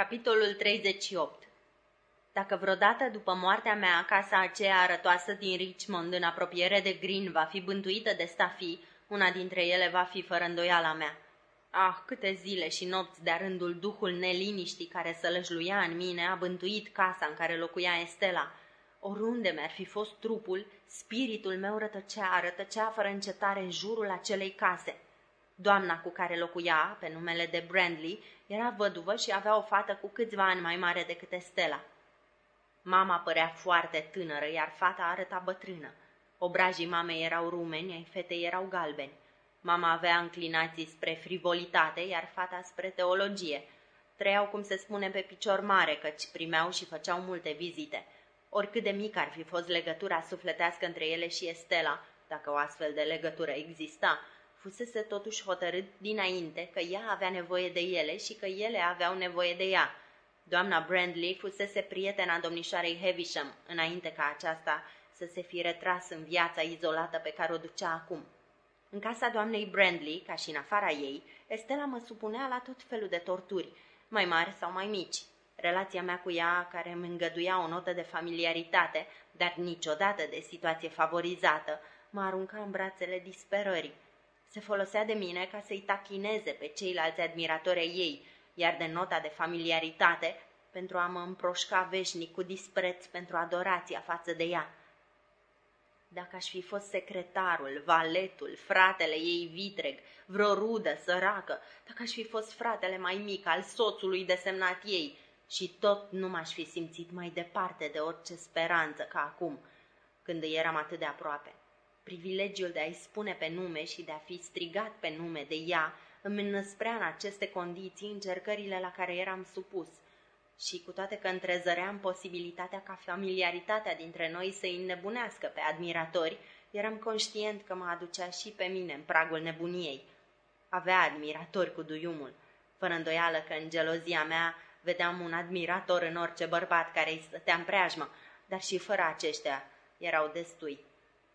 Capitolul 38 Dacă vreodată după moartea mea casa aceea arătoasă din Richmond în apropiere de Green va fi bântuită de stafii, una dintre ele va fi fără îndoiala mea. Ah, câte zile și nopți de-a rândul duhul neliniștii care sălăjluia în mine a bântuit casa în care locuia Estela. Oriunde mi-ar fi fost trupul, spiritul meu rătăcea, rătăcea fără încetare în jurul acelei case – Doamna cu care locuia, pe numele de Brandley, era văduvă și avea o fată cu câțiva ani mai mare decât Estela. Mama părea foarte tânără, iar fata arăta bătrână. Obrajii mamei erau rumeni, ai fetei erau galbeni. Mama avea înclinații spre frivolitate, iar fata spre teologie. Trăiau, cum se spune, pe picior mare, căci primeau și făceau multe vizite. Oricât de mică ar fi fost legătura sufletească între ele și Estela, dacă o astfel de legătură exista, fusese totuși hotărât dinainte că ea avea nevoie de ele și că ele aveau nevoie de ea. Doamna Brandley fusese prietena domnișoarei Heavisham, înainte ca aceasta să se fi retras în viața izolată pe care o ducea acum. În casa doamnei Brandley, ca și în afara ei, Estela mă supunea la tot felul de torturi, mai mari sau mai mici. Relația mea cu ea, care îmi îngăduia o notă de familiaritate, dar niciodată de situație favorizată, mă arunca în brațele disperării. Se folosea de mine ca să-i tachineze pe ceilalți admiratori ai ei, iar de nota de familiaritate pentru a mă împroșca veșnic cu dispreț pentru adorația față de ea. Dacă aș fi fost secretarul, valetul, fratele ei vitreg, vreo rudă săracă, dacă aș fi fost fratele mai mic al soțului desemnat ei, și tot nu m-aș fi simțit mai departe de orice speranță ca acum, când îi eram atât de aproape. Privilegiul de a-i spune pe nume și de a fi strigat pe nume de ea îmi înăsprea în aceste condiții încercările la care eram supus și cu toate că întrezăream posibilitatea ca familiaritatea dintre noi să îi nebunească pe admiratori, eram conștient că mă aducea și pe mine în pragul nebuniei. Avea admiratori cu duiumul, fără îndoială că în gelozia mea vedeam un admirator în orice bărbat care îi stătea în preajmă, dar și fără aceștia erau destui.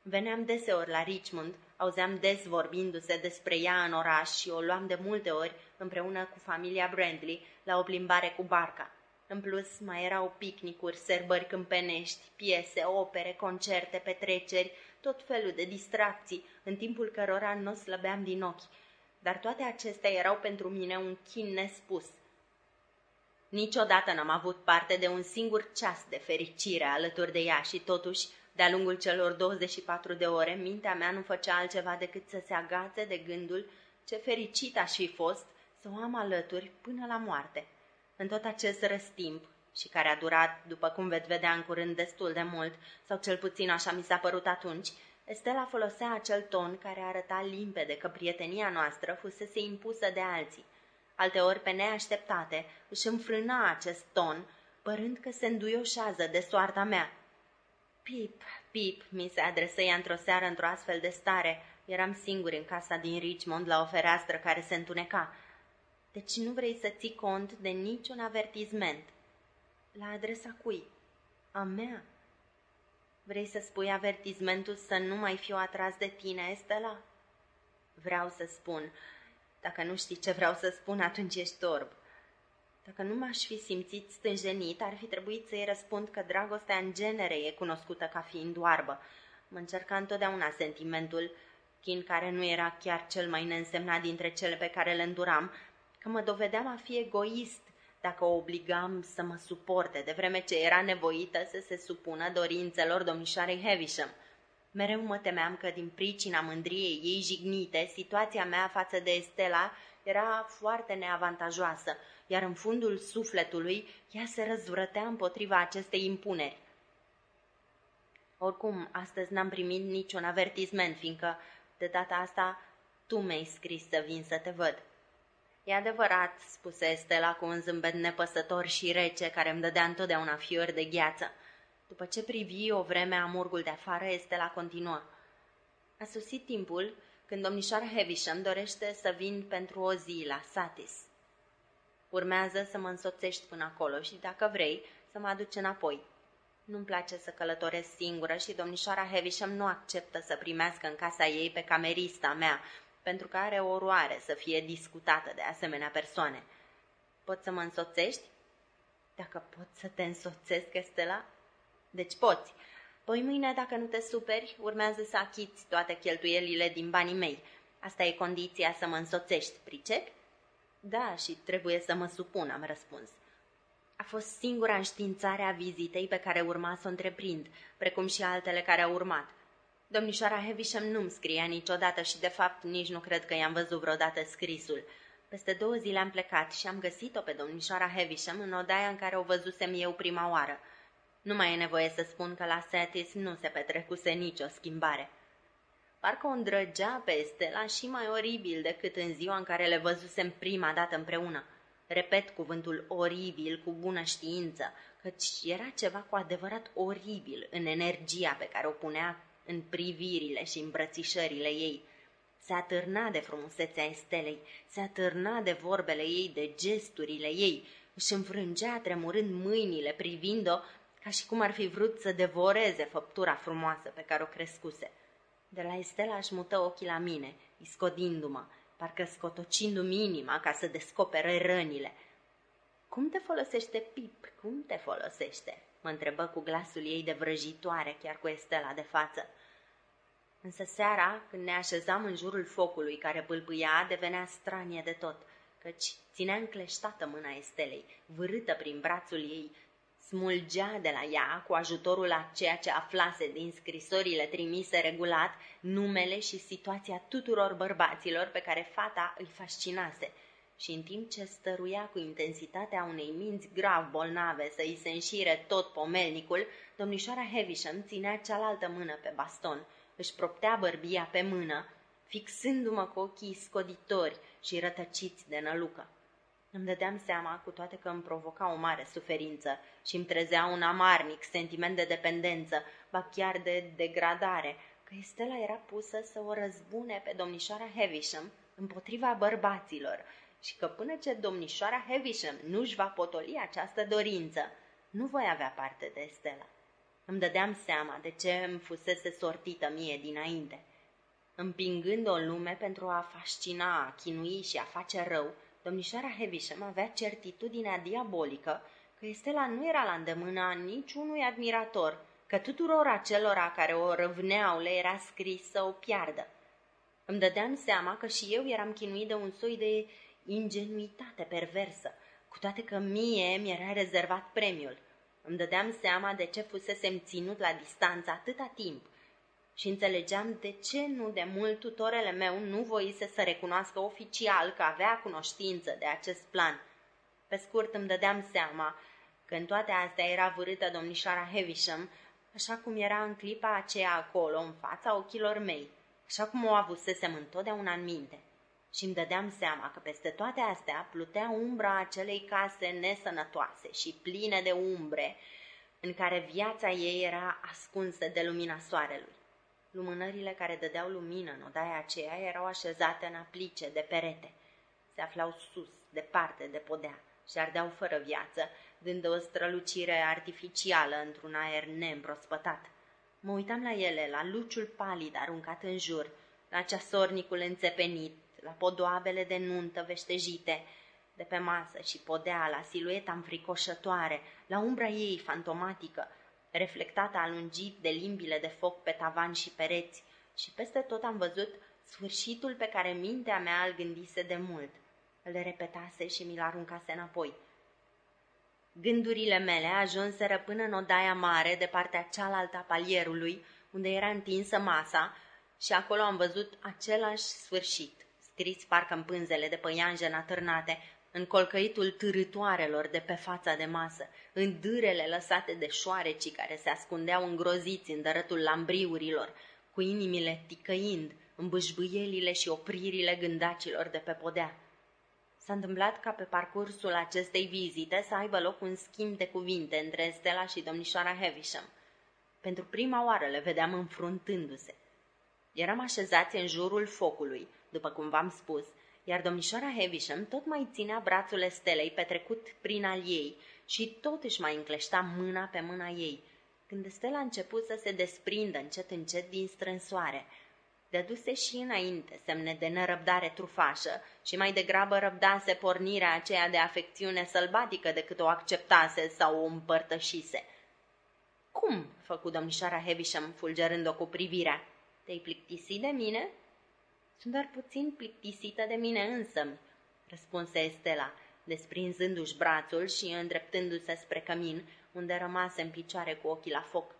Veneam deseori la Richmond, auzeam des vorbindu-se despre ea în oraș și o luam de multe ori, împreună cu familia Brandley, la o plimbare cu barca. În plus, mai erau picnicuri, serbări câmpenești, piese, opere, concerte, petreceri, tot felul de distracții, în timpul cărora nu slăbeam din ochi. Dar toate acestea erau pentru mine un chin nespus. Niciodată n-am avut parte de un singur ceas de fericire alături de ea și totuși de-a lungul celor 24 de ore, mintea mea nu făcea altceva decât să se agațe de gândul ce fericit aș fi fost să o am alături până la moarte. În tot acest răstimp, și care a durat, după cum veți vedea în curând, destul de mult, sau cel puțin așa mi s-a părut atunci, Estela folosea acel ton care arăta limpede că prietenia noastră fusese impusă de alții. Alteori, pe neașteptate, își înfrâna acest ton, părând că se înduioșează de soarta mea. Pip, Pip, mi se adresă ea într-o seară într-o astfel de stare. Eram singur în casa din Richmond la o fereastră care se întuneca. Deci nu vrei să ții cont de niciun avertizment. La adresa cui? A mea. Vrei să spui avertizmentul să nu mai fiu atras de tine, Estela? Vreau să spun. Dacă nu știi ce vreau să spun, atunci ești orb. Dacă nu m-aș fi simțit stânjenit, ar fi trebuit să-i răspund că dragostea în genere e cunoscută ca fiind oarbă. Mă încerca întotdeauna sentimentul, chin care nu era chiar cel mai neînsemnat dintre cele pe care le înduram, că mă dovedeam a fi egoist dacă o obligam să mă suporte, de vreme ce era nevoită să se supună dorințelor domnișoarei Heavisham. Mereu mă temeam că din pricina mândriei ei jignite, situația mea față de Estela era foarte neavantajoasă, iar în fundul sufletului ea se răzvrătea împotriva acestei impuneri. Oricum, astăzi n-am primit niciun avertisment, fiindcă de data asta tu mi-ai scris să vin să te văd. E adevărat, spuse Estela cu un zâmbet nepăsător și rece care îmi dădea întotdeauna fiori de gheață. După ce privi o vreme amurgul de afară, Estela continuă. A sosit timpul când domnișoara Heavisham dorește să vin pentru o zi la Satis. Urmează să mă însoțești până acolo și, dacă vrei, să mă aduci înapoi. Nu-mi place să călătoresc singură și domnișoara Heavisham nu acceptă să primească în casa ei pe camerista mea, pentru că are oroare să fie discutată de asemenea persoane. Poți să mă însoțești? Dacă pot să te însoțesc, Estela? Deci poți. Păi mâine, dacă nu te superi, urmează să achiți toate cheltuielile din banii mei. Asta e condiția să mă însoțești, pricepi? Da, și trebuie să mă supun, am răspuns. A fost singura înștiințare a vizitei pe care urma să o întreprind, precum și altele care au urmat. Domnișoara Heavisham nu-mi scria niciodată și, de fapt, nici nu cred că i-am văzut vreodată scrisul. Peste două zile am plecat și am găsit-o pe domnișoara Heavisham în odaia în care o văzusem eu prima oară. Nu mai e nevoie să spun că la Satis nu se petrecuse nicio schimbare. Parcă o îndrăgea pe Estela și mai oribil decât în ziua în care le văzusem prima dată împreună. Repet cuvântul oribil cu bună știință, căci era ceva cu adevărat oribil în energia pe care o punea în privirile și îmbrățișările ei. Se atârna de frumusețea Estelei, se atârna de vorbele ei, de gesturile ei, își înfrângea tremurând mâinile privind-o ca și cum ar fi vrut să devoreze făptura frumoasă pe care o crescuse. De la Estela își mută ochii la mine, iscodindu-mă, parcă scotocindu-mi inima ca să descopere rănile. Cum te folosește, Pip? Cum te folosește?" mă întrebă cu glasul ei de vrăjitoare, chiar cu Estela de față. Însă seara, când ne așezam în jurul focului care pâlpâia, devenea stranie de tot, căci ținea încleștată mâna Estelei, vârâtă prin brațul ei, smulgea de la ea, cu ajutorul a ceea ce aflase din scrisorile trimise regulat, numele și situația tuturor bărbaților pe care fata îi fascinase – și în timp ce stăruia cu intensitatea unei minți grav bolnave să îi se înșire tot pomelnicul, domnișoara Heavisham ținea cealaltă mână pe baston, își proptea bărbia pe mână, fixându-mă cu ochii scoditori și rătăciți de nălucă. Îmi dădeam seama, cu toate că îmi provoca o mare suferință și îmi trezea un amarnic sentiment de dependență, ba chiar de degradare, că Estela era pusă să o răzbune pe domnișoara Heavisham împotriva bărbaților și că până ce domnișoara Havisham nu-și va potoli această dorință, nu voi avea parte de Stella. Îmi dădeam seama de ce îmi fusese sortită mie dinainte. Împingând o lume pentru a fascina, a chinui și a face rău, domnișoara Havisham avea certitudinea diabolică că Estela nu era la îndemâna niciunui admirator, că tuturor acelora care o răvneau le era scris să o piardă. Îmi dădeam seama că și eu eram chinuit de un soi de ingenuitate perversă, cu toate că mie mi-era rezervat premiul. Îmi dădeam seama de ce fusesem ținut la distanță atâta timp și înțelegeam de ce nu de mult tutorele meu nu voise să recunoască oficial că avea cunoștință de acest plan. Pe scurt îmi dădeam seama că în toate astea era vârâtă domnișoara Heavisham, așa cum era în clipa aceea acolo, în fața ochilor mei, așa cum o avusesem întotdeauna în minte și îmi dădeam seama că peste toate astea plutea umbra acelei case nesănătoase și pline de umbre, în care viața ei era ascunsă de lumina soarelui. Lumânările care dădeau lumină în odaia aceea erau așezate în aplice de perete. Se aflau sus, departe de podea și ardeau fără viață, dând o strălucire artificială într-un aer neîmprospătat. Mă uitam la ele, la luciul palid aruncat în jur, la ceasornicul înțepenit, la podoabele de nuntă veștejite de pe masă și podea, la silueta înfricoșătoare, la umbra ei fantomatică, reflectată alungit de limbile de foc pe tavan și pereți, și peste tot am văzut sfârșitul pe care mintea mea îl gândise de mult. Îl repetase și mi-l aruncase înapoi. Gândurile mele ajunseră până în odaia mare de partea cealaltă a palierului, unde era întinsă masa, și acolo am văzut același sfârșit scris parcă în pânzele de păianjen atârnate, în colcăitul târătoarelor de pe fața de masă, în dârele lăsate de șoarecii care se ascundeau îngroziți în dărătul lambriurilor, cu inimile ticăind, în bâșbâielile și opririle gândacilor de pe podea. S-a întâmplat ca pe parcursul acestei vizite să aibă loc un schimb de cuvinte între Stella și domnișoara Havisham. Pentru prima oară le vedeam înfruntându-se. Eram așezați în jurul focului, după cum v-am spus, iar domnișoara Havisham tot mai ținea brațul Estelei petrecut prin al ei și tot își mai încleșta mâna pe mâna ei, când Estela a început să se desprindă încet încet din strânsoare. dăduse și înainte semne de nerăbdare trufașă și mai degrabă răbdase pornirea aceea de afecțiune sălbatică decât o acceptase sau o împărtășise. Cum?" făcu domnișoara Heavisham, fulgerând-o cu privirea. Te-ai plictisit de mine?" Sunt doar puțin plictisită de mine însă răspunse Estela, desprinzându-și brațul și îndreptându-se spre cămin, unde rămase în picioare cu ochii la foc.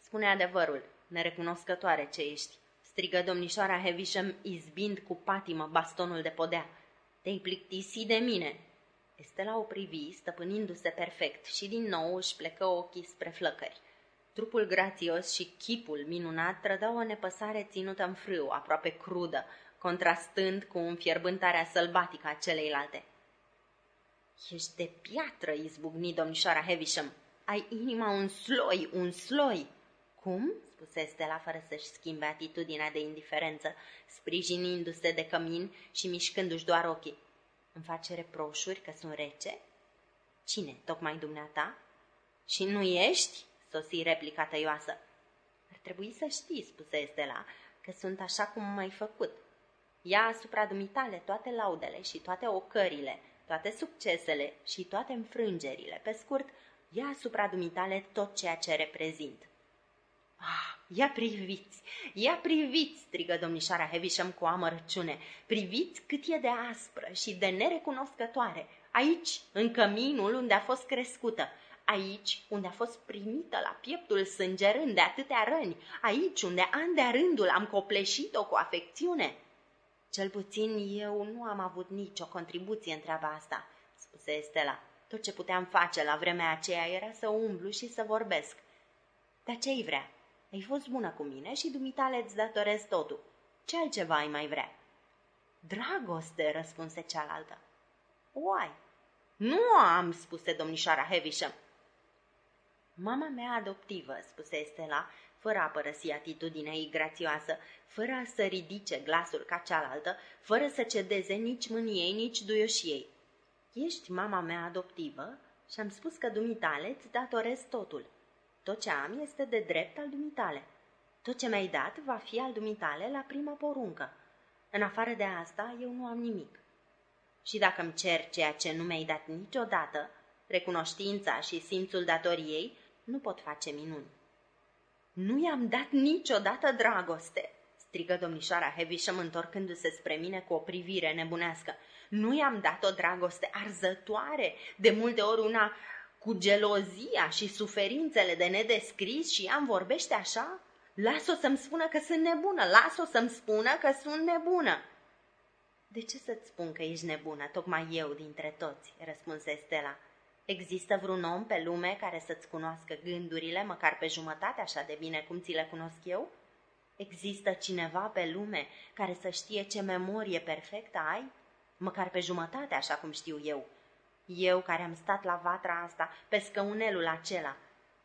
Spune adevărul, nerecunoscătoare ce ești, strigă domnișoara Heavisham, izbind cu patimă bastonul de podea. Te-ai plictisit de mine. Estela o privi, stăpânindu-se perfect, și din nou își plecă ochii spre flăcări. Trupul grațios și chipul minunat trădau o nepăsare ținută în frâu, aproape crudă, contrastând cu înfierbântarea sălbatică a celeilalte. Ești de piatră, izbucni domnișoara Heavisham. Ai inima un sloi, un sloi. Cum? spuse Stella fără să-și schimbe atitudinea de indiferență, sprijinindu-se de cămin și mișcându-și doar ochii. Îmi face reproșuri că sunt rece? Cine, tocmai dumneata? Și nu ești? Sosi replica tăioasă. Ar trebui să știi, spuse Stella, că sunt așa cum m-ai făcut. Ia asupra dumitale toate laudele și toate ocările, toate succesele și toate înfrângerile. Pe scurt, ia asupra dumitale tot ceea ce reprezint. Ah, ia priviți, ia priviți, strigă domnișoara Heavisham cu amărăciune. Priviți cât e de aspră și de nerecunoscătoare. Aici, în căminul unde a fost crescută, aici unde a fost primită la pieptul sângerând de atâtea răni, aici unde an de rândul am copleșit-o cu afecțiune. Cel puțin eu nu am avut nicio contribuție în treaba asta, spuse Estela. Tot ce puteam face la vremea aceea era să umblu și să vorbesc. Dar ce-i vrea? Ai fost bună cu mine și dumitale îți datorez totul. Ce altceva ai mai vrea? Dragoste, răspunse cealaltă. O ai. Nu o am, spuse domnișoara Heavisham. Mama mea adoptivă, spuse Estela, fără a părăsi atitudinea ei grațioasă, fără a să ridice glasul ca cealaltă, fără să cedeze nici mâniei, nici duioșiei. Ești mama mea adoptivă și am spus că dumitale îți datorez totul. Tot ce am este de drept al dumitale. Tot ce mi-ai dat va fi al dumitale la prima poruncă. În afară de asta, eu nu am nimic. Și dacă îmi cer ceea ce nu mi-ai dat niciodată, recunoștința și simțul datoriei, nu pot face minuni. Nu i-am dat niciodată dragoste, strigă domnișoara Heavisham întorcându-se spre mine cu o privire nebunească. Nu i-am dat o dragoste arzătoare, de multe ori una cu gelozia și suferințele de nedescris și ea îmi vorbește așa? Las-o să-mi spună că sunt nebună, las-o să-mi spună că sunt nebună. De ce să-ți spun că ești nebună, tocmai eu dintre toți, răspunse Stella. Există vreun om pe lume care să-ți cunoască gândurile, măcar pe jumătate așa de bine cum ți le cunosc eu? Există cineva pe lume care să știe ce memorie perfectă ai? Măcar pe jumătate așa cum știu eu. Eu care am stat la vatra asta, pe scăunelul acela,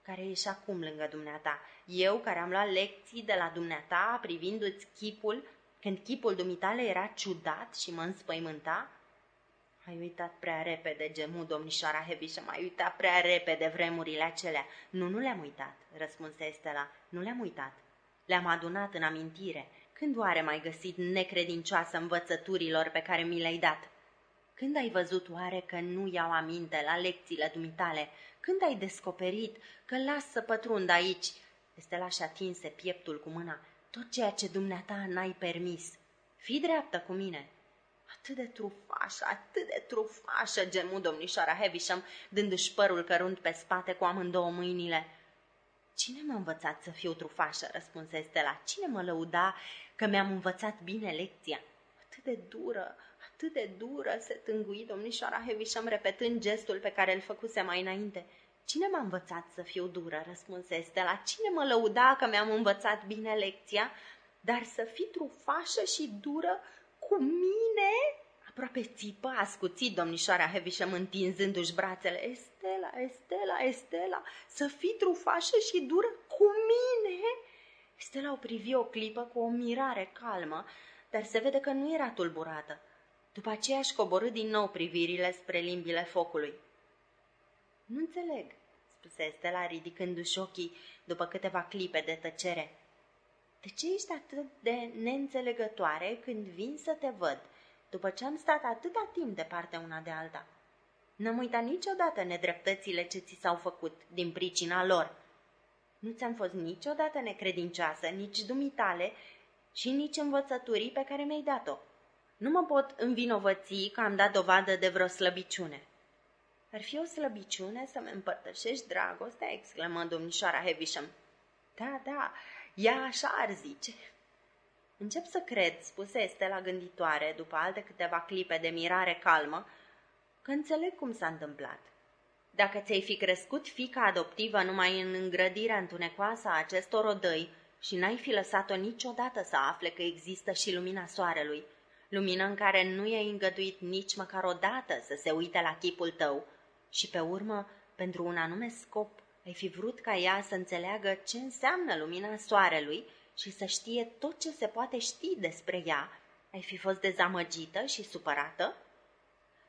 care ești acum lângă dumneata. Eu care am luat lecții de la dumneata privindu-ți chipul, când chipul dumitale era ciudat și mă înspăimânta, ai uitat prea repede, gemu domnișoara și ai uitat prea repede vremurile acelea. Nu, nu le-am uitat, răspunse Estela, nu le-am uitat. Le-am adunat în amintire. Când oare mai găsit necredincioasă învățăturilor pe care mi le-ai dat? Când ai văzut oare că nu iau aminte la lecțiile dumitale? Când ai descoperit că las să pătrund aici? Estela și atinse pieptul cu mâna. Tot ceea ce dumneata n-ai permis. Fii dreaptă cu mine, Atât de trufașă, atât de trufașă, gemu domnișoara Heavisham, dându-și părul cărunt pe spate cu amândouă mâinile. Cine m-a învățat să fiu trufașă?" răspunse Stella. Cine mă lăuda că mi-am învățat bine lecția?" Atât de dură, atât de dură, se tângui domnișoara Heavisham, repetând gestul pe care îl făcuse mai înainte. Cine m-a învățat să fiu dură?" răspunse Stella. Cine mă lăuda că mi-am învățat bine lecția? Dar să fii trufașă și dură cu mine?" Aproape țipă ascuțit domnișoara Heavisham întinzându-și brațele. Estela, Estela, Estela, să fii trufașă și dură cu mine? Estela o privi o clipă cu o mirare calmă, dar se vede că nu era tulburată. După aceea își coborâ din nou privirile spre limbile focului. Nu înțeleg, spuse Estela ridicându-și ochii după câteva clipe de tăcere. De ce ești atât de neînțelegătoare când vin să te văd, după ce am stat atâta timp de partea una de alta? N-am uitat niciodată nedreptățile ce ți s-au făcut din pricina lor. Nu ți-am fost niciodată necredincioasă, nici dumitale și nici învățăturii pe care mi-ai dat-o. Nu mă pot învinovăți că am dat dovadă de vreo slăbiciune. Ar fi o slăbiciune să-mi împărtășești dragostea, exclamă domnișoara Heavisham. Da, da, ea așa ar zice. Încep să cred, spuse Estela gânditoare, după alte câteva clipe de mirare calmă, că înțeleg cum s-a întâmplat. Dacă ți-ai fi crescut fica adoptivă numai în îngrădirea întunecoasă a acestor odăi și n-ai fi lăsat-o niciodată să afle că există și lumina soarelui, lumină în care nu i-ai îngăduit nici măcar o dată să se uite la chipul tău și pe urmă, pentru un anume scop, ai fi vrut ca ea să înțeleagă ce înseamnă lumina soarelui și să știe tot ce se poate ști despre ea, ai fi fost dezamăgită și supărată?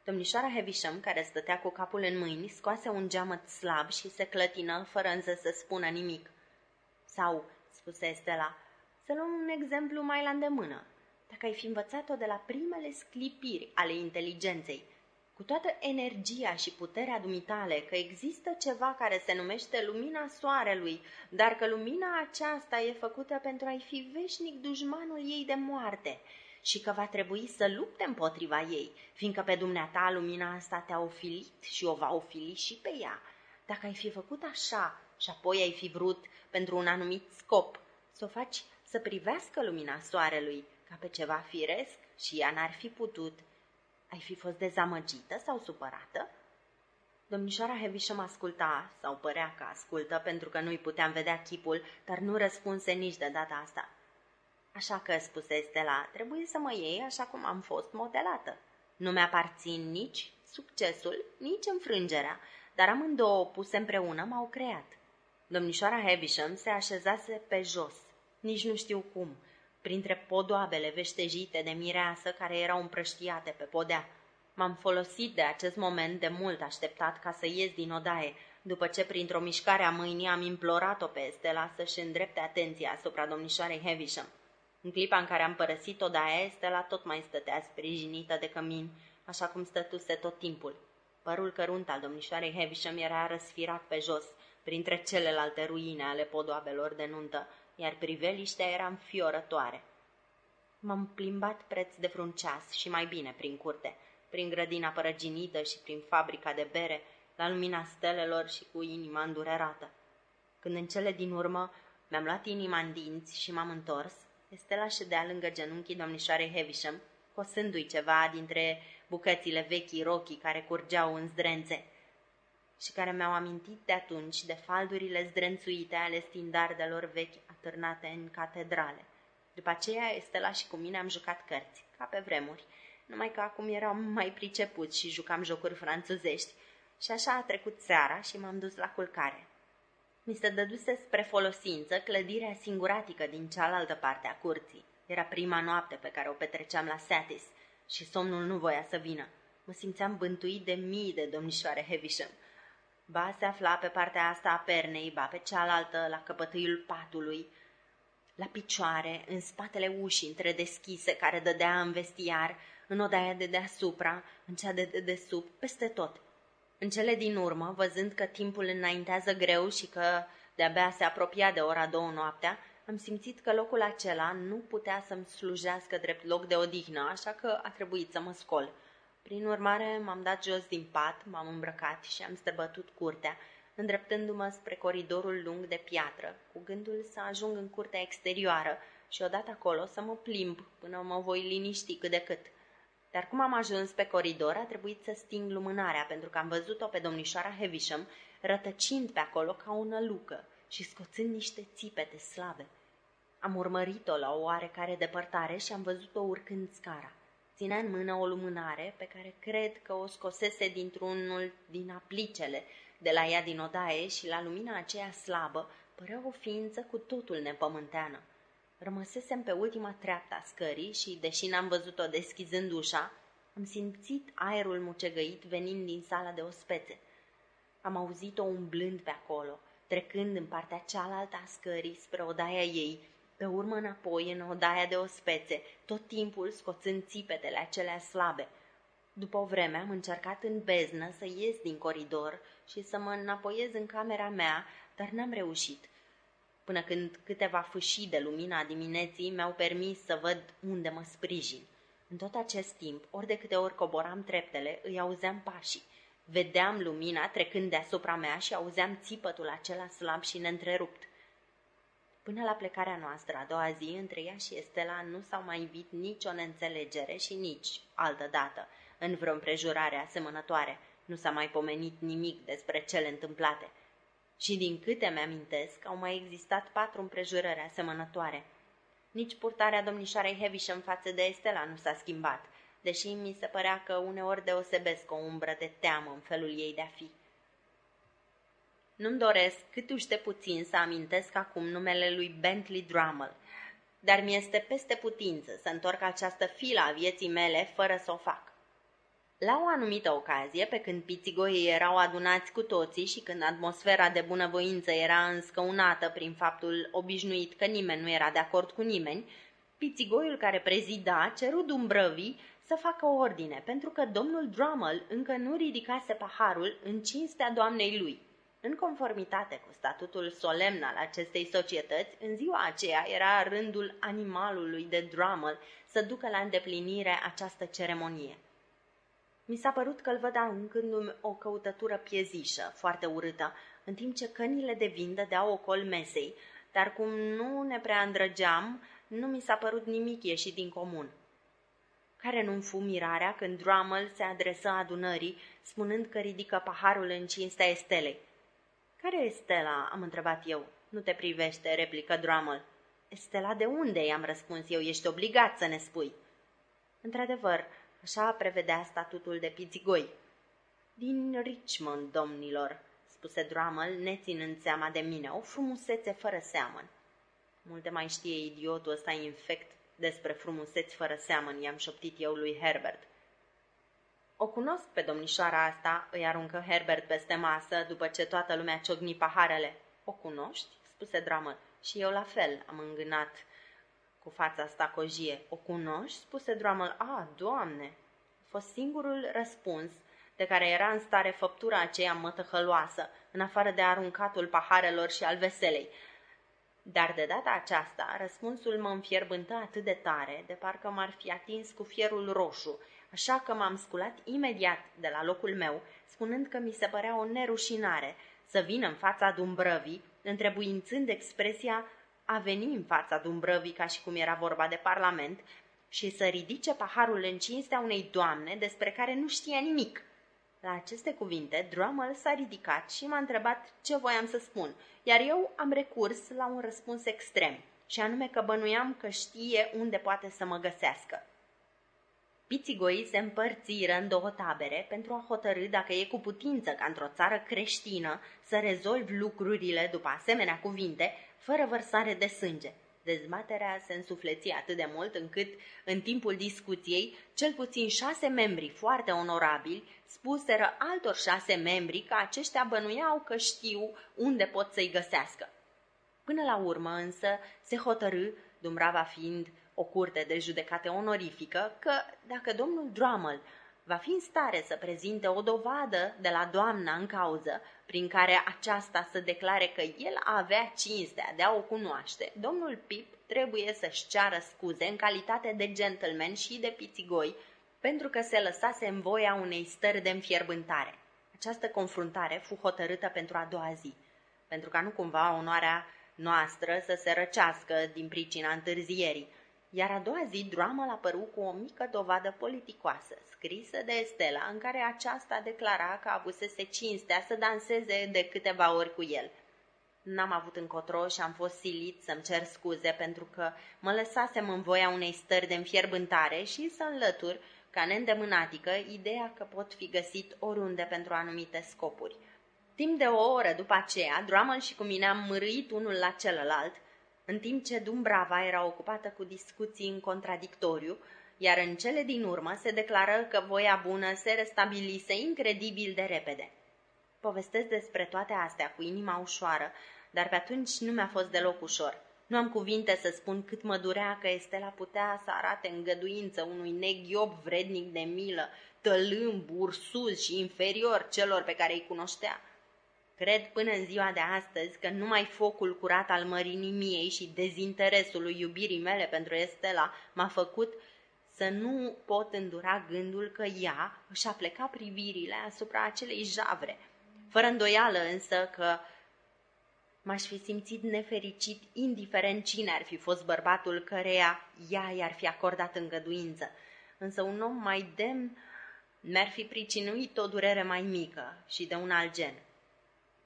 Domnișoara Heavisham, care stătea cu capul în mâini, scoase un geamăt slab și se clătină, fără însă să spună nimic. Sau, spuse Stella, să luăm un exemplu mai la îndemână. Dacă ai fi învățat-o de la primele sclipiri ale inteligenței, cu toată energia și puterea dumitale că există ceva care se numește lumina soarelui, dar că lumina aceasta e făcută pentru a-i fi veșnic dușmanul ei de moarte și că va trebui să lupte împotriva ei, fiindcă pe dumneata lumina asta te-a ofilit și o va ofili și pe ea. Dacă ai fi făcut așa și apoi ai fi vrut, pentru un anumit scop, să o faci să privească lumina soarelui ca pe ceva firesc și ea n-ar fi putut, ai fi fost dezamăgită sau supărată? Domnișoara Heavisham asculta, sau părea că ascultă, pentru că nu-i puteam vedea chipul, dar nu răspunse nici de data asta. Așa că, spuse Stella, trebuie să mă iei așa cum am fost modelată. Nu mi-aparțin nici succesul, nici înfrângerea, dar amândouă puse împreună m-au creat. Domnișoara Heavisham se așezase pe jos, nici nu știu cum, printre podoabele veștejite de mireasă care erau împrăștiate pe podea. M-am folosit de acest moment de mult așteptat ca să ies din odaie, după ce printr-o mișcare a mâinii am implorat-o pe Estela să-și îndrepte atenția asupra domnișoarei Heavisham. În clipa în care am părăsit odaia, Estela tot mai stătea sprijinită de cămin, așa cum stătuse tot timpul. Părul cărunt al domnișoarei Heavisham era răsfirat pe jos, printre celelalte ruine ale podoabelor de nuntă, iar priveliștea era înfiorătoare. M-am plimbat preț de vreun ceas și mai bine prin curte, prin grădina părăginită și prin fabrica de bere, la lumina stelelor și cu inima îndurerată. Când în cele din urmă mi-am luat inima în dinți și m-am întors, Estela ședea lângă genunchii domnișoarei Heavisham, cosându-i ceva dintre bucățile vechii rochii care curgeau în zdrențe și care mi-au amintit de atunci de faldurile zdrențuite ale stindardelor vechi atârnate în catedrale. După aceea, Estela și cu mine am jucat cărți, ca pe vremuri, numai că acum eram mai pricepuți și jucam jocuri franțuzești. Și așa a trecut seara și m-am dus la culcare. Mi se dăduse spre folosință clădirea singuratică din cealaltă parte a curții. Era prima noapte pe care o petreceam la Satis și somnul nu voia să vină. Mă simțeam bântuit de mii de domnișoare Heavisham. Ba se afla pe partea asta a pernei, ba pe cealaltă, la căpătâiul patului, la picioare, în spatele ușii întredeschise care dădea în vestiar, în odaia de deasupra, în cea de dedesubt, peste tot. În cele din urmă, văzând că timpul înaintează greu și că de-abia se apropia de ora două noaptea, am simțit că locul acela nu putea să-mi slujească drept loc de odihnă, așa că a trebuit să mă scol. Prin urmare, m-am dat jos din pat, m-am îmbrăcat și am străbătut curtea, îndreptându-mă spre coridorul lung de piatră, cu gândul să ajung în curtea exterioară și odată acolo să mă plimb până mă voi liniști cât de cât. Dar cum am ajuns pe coridor, a trebuit să sting lumânarea, pentru că am văzut-o pe domnișoara Heavisham rătăcind pe acolo ca o nălucă și scoțând niște țipete slabe. Am urmărit-o la o oarecare depărtare și am văzut-o urcând scara. Ținea în mână o lumânare pe care cred că o scosese dintr-unul din aplicele de la ea din odaie și la lumina aceea slabă părea o ființă cu totul nepământeană. Rămăsesem pe ultima treaptă a scării și, deși n-am văzut-o deschizând ușa, am simțit aerul mucegăit venind din sala de ospețe. Am auzit-o umblând pe acolo, trecând în partea cealaltă a scării spre odaia ei, pe urmă înapoi în odaia de ospețe, tot timpul scoțând țipetele acelea slabe. După o vreme am încercat în beznă să ies din coridor și să mă înapoiez în camera mea, dar n-am reușit. Până când câteva fâșii de lumina dimineții mi-au permis să văd unde mă sprijin. În tot acest timp, ori de câte ori coboram treptele, îi auzeam pașii. Vedeam lumina trecând deasupra mea și auzeam țipătul acela slab și neîntrerupt. Până la plecarea noastră a doua zi, între ea și Estela nu s-au mai ivit nicio neînțelegere și nici altă dată, în vreo împrejurare asemănătoare. Nu s-a mai pomenit nimic despre cele întâmplate. Și din câte mi-amintesc, au mai existat patru împrejurări asemănătoare. Nici purtarea domnișoarei Heavisham față de Estela nu s-a schimbat, deși mi se părea că uneori deosebesc o umbră de teamă în felul ei de a fi. Nu-mi doresc cât uște puțin să amintesc acum numele lui Bentley Drummel, dar mi-este peste putință să întorc această filă a vieții mele fără să o fac. La o anumită ocazie, pe când pițigoii erau adunați cu toții și când atmosfera de bunăvoință era înscăunată prin faptul obișnuit că nimeni nu era de acord cu nimeni, pițigoiul care prezida ceru Dumbrăvii să facă ordine, pentru că domnul Drummel încă nu ridicase paharul în cinstea doamnei lui. În conformitate cu statutul solemn al acestei societăți, în ziua aceea era rândul animalului de Drummel să ducă la îndeplinire această ceremonie. Mi s-a părut că îl văd aruncându-mi o căutătură piezișă, foarte urâtă, în timp ce cănile de vin dădeau ocol mesei, dar cum nu ne prea îndrăgeam, nu mi s-a părut nimic ieșit din comun. Care nu-mi fu mirarea când Drummel se adresă adunării, spunând că ridică paharul în cinstea Estelei. Care e Stella?" am întrebat eu. Nu te privește," replică Drummel. Stella de unde?" i-am răspuns eu. Ești obligat să ne spui." Într-adevăr, Așa prevedea statutul de pițigoi. Din Richmond, domnilor, spuse Drummel, neținând seama de mine, o frumusețe fără seamăn. Multe mai știe idiotul ăsta infect despre frumuseți fără seamăn, i-am șoptit eu lui Herbert. O cunosc pe domnișoara asta, îi aruncă Herbert peste masă, după ce toată lumea ciogni paharele. O cunoști? spuse Drummel. Și eu la fel, am îngânat cu fața asta cojie. O cunoști? spuse Drummel. A, doamne! A fost singurul răspuns de care era în stare făptura aceea mătăhăloasă, în afară de aruncatul paharelor și al veselei. Dar de data aceasta, răspunsul mă înfierbântă atât de tare, de parcă m-ar fi atins cu fierul roșu, așa că m-am sculat imediat de la locul meu, spunând că mi se părea o nerușinare să vin în fața Dumbrăvii, întrebuințând expresia a veni în fața Dumbrăvii ca și cum era vorba de parlament și să ridice paharul în cinstea unei doamne despre care nu știa nimic. La aceste cuvinte, Drummel s-a ridicat și m-a întrebat ce voiam să spun, iar eu am recurs la un răspuns extrem, și anume că bănuiam că știe unde poate să mă găsească. Pițigoii se împărțiră în două tabere pentru a hotărâ dacă e cu putință ca într-o țară creștină să rezolvi lucrurile după asemenea cuvinte fără vărsare de sânge. Dezbaterea se însufleți atât de mult încât, în timpul discuției, cel puțin șase membri foarte onorabili spuseră altor șase membri că aceștia bănuiau că știu unde pot să-i găsească. Până la urmă, însă, se hotărâ, Dumbrava fiind o curte de judecată onorifică, că dacă domnul Drummel va fi în stare să prezinte o dovadă de la doamna în cauză, prin care aceasta să declare că el avea cinstea de a o cunoaște, domnul Pip trebuie să-și ceară scuze în calitate de gentleman și de pițigoi, pentru că se lăsase în voia unei stări de înfierbântare. Această confruntare fu hotărâtă pentru a doua zi, pentru ca nu cumva onoarea noastră să se răcească din pricina întârzierii, iar a doua zi Drummel a apărut cu o mică dovadă politicoasă, scrisă de Estela, în care aceasta declara că avusese cinstea să danseze de câteva ori cu el. N-am avut încotro și am fost silit să-mi cer scuze pentru că mă lăsasem în voia unei stări de înfierbântare și să înlătur, ca neîndemânatică, ideea că pot fi găsit oriunde pentru anumite scopuri. Timp de o oră după aceea, Drummond și cu mine am mărâit unul la celălalt, în timp ce Dumbrava era ocupată cu discuții în contradictoriu, iar în cele din urmă se declară că voia bună se restabilise incredibil de repede. Povestesc despre toate astea cu inima ușoară, dar pe atunci nu mi-a fost deloc ușor. Nu am cuvinte să spun cât mă durea că Estela putea să arate îngăduință unui neghiob vrednic de milă, tălâmb, ursuz și inferior celor pe care îi cunoștea. Cred până în ziua de astăzi că numai focul curat al mărinimiei și dezinteresului iubirii mele pentru Estela m-a făcut să nu pot îndura gândul că ea își a plecat privirile asupra acelei javre. Fără îndoială însă că m-aș fi simțit nefericit indiferent cine ar fi fost bărbatul căreia ea i-ar fi acordat îngăduință. Însă un om mai demn mi-ar fi pricinuit o durere mai mică și de un alt gen.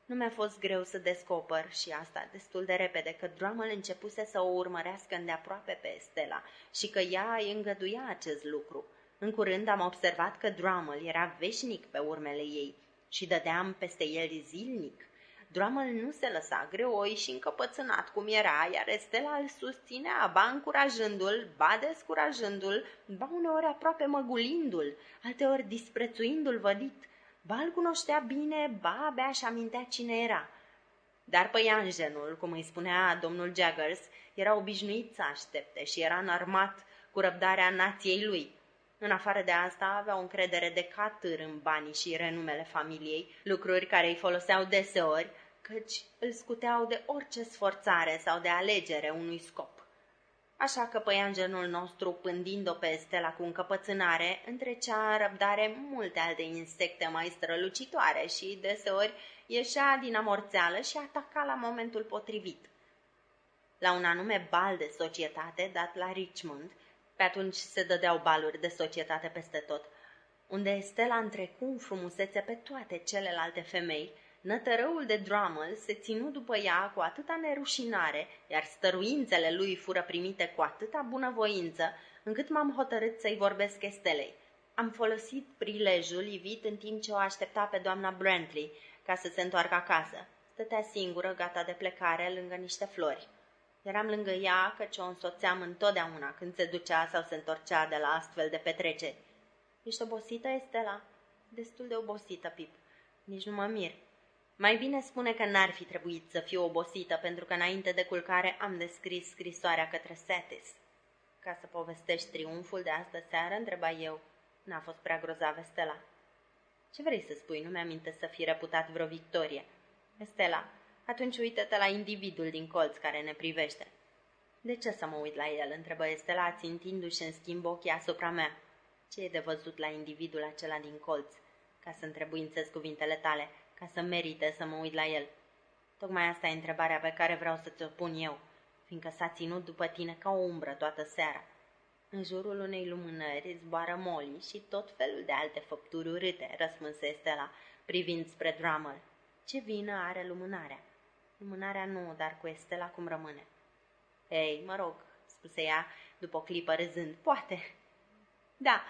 Nu mi-a fost greu să descoper și asta destul de repede că Drummel începuse să o urmărească îndeaproape pe Stella și că ea îi îngăduia acest lucru. În curând am observat că Drummel era veșnic pe urmele ei și dădeam peste el zilnic. Drummel nu se lăsa greoi și încăpățânat cum era, iar Estela îl susținea, ba încurajându-l, ba descurajându-l, ba uneori aproape măgulindu-l, alteori disprețuindu-l vădit. Ba îl cunoștea bine, ba abia și amintea cine era. Dar păianjenul, cum îi spunea domnul Jaggers, era obișnuit să aștepte și era înarmat cu răbdarea nației lui. În afară de asta, avea o încredere de catâr în banii și renumele familiei, lucruri care îi foloseau deseori, căci îl scuteau de orice sforțare sau de alegere unui scop așa că păianjenul nostru, pândind-o pe Stella cu încăpățânare, întrecea răbdare multe alte insecte mai strălucitoare și, deseori, ieșea din amorțeală și ataca la momentul potrivit. La un anume bal de societate dat la Richmond, pe atunci se dădeau baluri de societate peste tot, unde Stella întrecu în frumusețe pe toate celelalte femei, Nătărăul de Drummel se ținu după ea cu atâta nerușinare, iar stăruințele lui fură primite cu atâta bunăvoință, încât m-am hotărât să-i vorbesc Estelei. Am folosit prilejul ivit în timp ce o aștepta pe doamna Brantley ca să se întoarcă acasă. Stătea singură, gata de plecare, lângă niște flori. Eram lângă ea, căci o însoțeam întotdeauna când se ducea sau se întorcea de la astfel de petreceri. Ești obosită, Estela?" Destul de obosită, Pip. Nici nu mă mir. Mai bine spune că n-ar fi trebuit să fiu obosită, pentru că înainte de culcare am descris scrisoarea către Setis. Ca să povestești triumful de astă seară, întreba eu. N-a fost prea grozav, Stella. Ce vrei să spui? Nu mi-aminte să fi reputat vreo victorie. Stella, atunci uită-te la individul din colț care ne privește. De ce să mă uit la el? întrebă Estela, țintindu-și în schimb ochii asupra mea. Ce e de văzut la individul acela din colț? Ca să întrebuințez cuvintele tale – ca să merite să mă uit la el? Tocmai asta e întrebarea pe care vreau să ți-o pun eu, fiindcă s-a ținut după tine ca o umbră toată seara. În jurul unei lumânări zboară Molly și tot felul de alte făpturi urâte, răspunse Stella, privind spre Drummel. Ce vină are lumânarea? Lumânarea nu, dar cu Estela cum rămâne. Ei, mă rog, spuse ea, după o clipă râzând, poate. Da,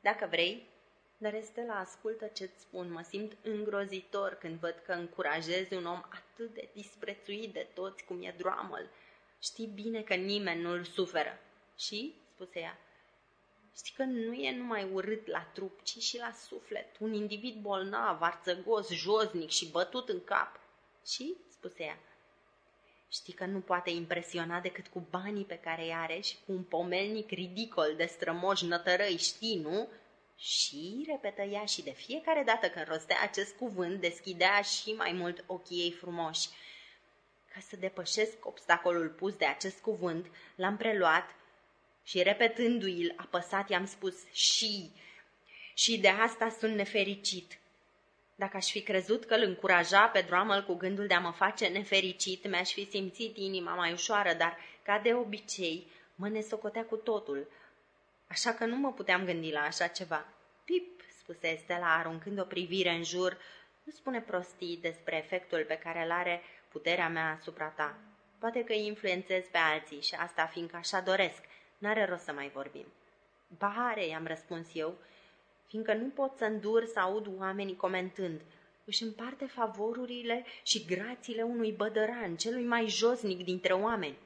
dacă vrei, dar Estela, ascultă ce-ți spun, mă simt îngrozitor când văd că încurajezi un om atât de disprețuit de toți cum e Drummel. Știi bine că nimeni nu-l suferă. Și, spuse ea, știi că nu e numai urât la trup, ci și la suflet. Un individ bolnav, arțăgos, josnic și bătut în cap. Și, spuse ea, Știi că nu poate impresiona decât cu banii pe care îi are și cu un pomelnic ridicol de strămoși nătărăi, știi, nu? Și, repetă ea și de fiecare dată când rostea acest cuvânt, deschidea și mai mult ochii ei frumoși. Ca să depășesc obstacolul pus de acest cuvânt, l-am preluat și repetându-i apăsat i-am spus și, și de asta sunt nefericit. Dacă aș fi crezut că îl încuraja pe Drummel cu gândul de a mă face nefericit, mi-aș fi simțit inima mai ușoară, dar, ca de obicei, mă nesocotea cu totul – așa că nu mă puteam gândi la așa ceva. Pip, spuse Estela, aruncând o privire în jur, nu spune prostii despre efectul pe care îl are puterea mea asupra ta. Poate că îi influențez pe alții și asta fiindcă așa doresc. N-are rost să mai vorbim. Bare, i-am răspuns eu, fiindcă nu pot să îndur să aud oamenii comentând. Își împarte favorurile și grațiile unui bădăran, celui mai josnic dintre oameni.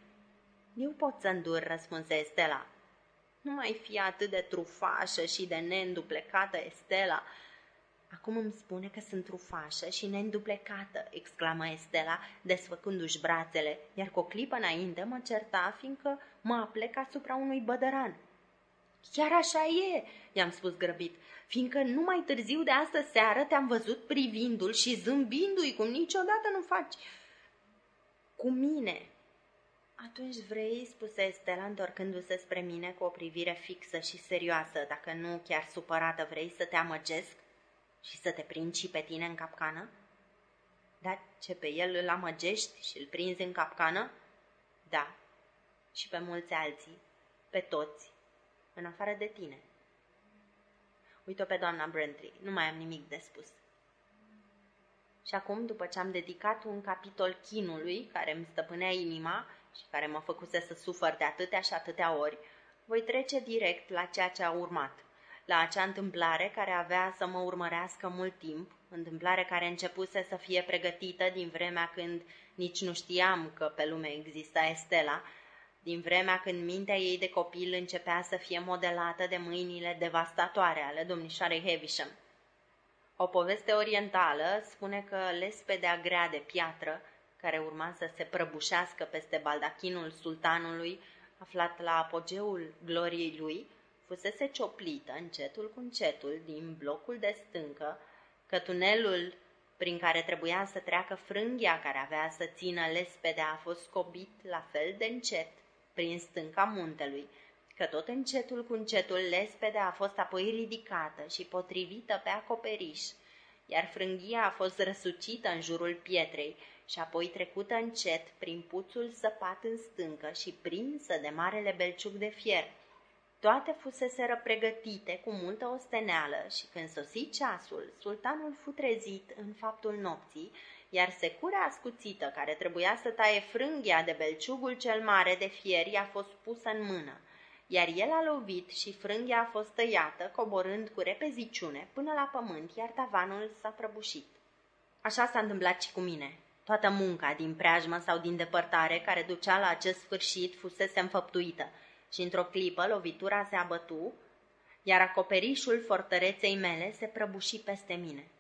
Eu pot să îndur, răspunse Estela. Nu mai fi atât de trufașă și de neînduplecată, Estela. Acum îmi spune că sunt trufașă și neînduplecată, exclamă Estela, desfăcându-și brațele, iar cu o clipă înainte mă certa, fiindcă mă aplec asupra unui bădăran. Chiar așa e, i-am spus grăbit, fiindcă numai târziu de astă seară te-am văzut privindu-l și zâmbindu-i cum niciodată nu faci cu mine. Atunci vrei, spuse Estela întorcându-se spre mine cu o privire fixă și serioasă, dacă nu chiar supărată, vrei să te amăgesc și să te prind și pe tine în capcană? Dar ce pe el îl amăgești și îl prinzi în capcană? Da, și pe mulți alții, pe toți, în afară de tine. Uite-o pe doamna Brentry, nu mai am nimic de spus. Și acum, după ce am dedicat un capitol chinului care îmi stăpânea inima și care mă făcuse să sufăr de atâtea și atâtea ori, voi trece direct la ceea ce a urmat, la acea întâmplare care avea să mă urmărească mult timp, întâmplare care începuse să fie pregătită din vremea când nici nu știam că pe lume exista Estela, din vremea când mintea ei de copil începea să fie modelată de mâinile devastatoare ale domnișoarei Heavisham. O poveste orientală spune că lespedea grea de piatră, care urma să se prăbușească peste baldachinul sultanului, aflat la apogeul gloriei lui, fusese cioplită încetul cu încetul din blocul de stâncă, că tunelul prin care trebuia să treacă frânghia care avea să țină lespedea a fost scobit la fel de încet prin stânca muntelui, că tot încetul cu încetul lespedea a fost apoi ridicată și potrivită pe acoperiș, iar frânghia a fost răsucită în jurul pietrei și apoi trecută încet prin puțul săpat în stâncă și prinsă de marele belciug de fier. Toate fuseseră pregătite cu multă osteneală și când sosi ceasul, sultanul fu trezit în faptul nopții, iar securea ascuțită care trebuia să taie frânghia de belciugul cel mare de fier i-a fost pusă în mână – iar el a lovit și frânghia a fost tăiată, coborând cu repeziciune până la pământ, iar tavanul s-a prăbușit. Așa s-a întâmplat și cu mine. Toată munca din preajmă sau din depărtare care ducea la acest sfârșit fusese înfăptuită și într-o clipă lovitura se abătu, iar acoperișul fortăreței mele se prăbuși peste mine.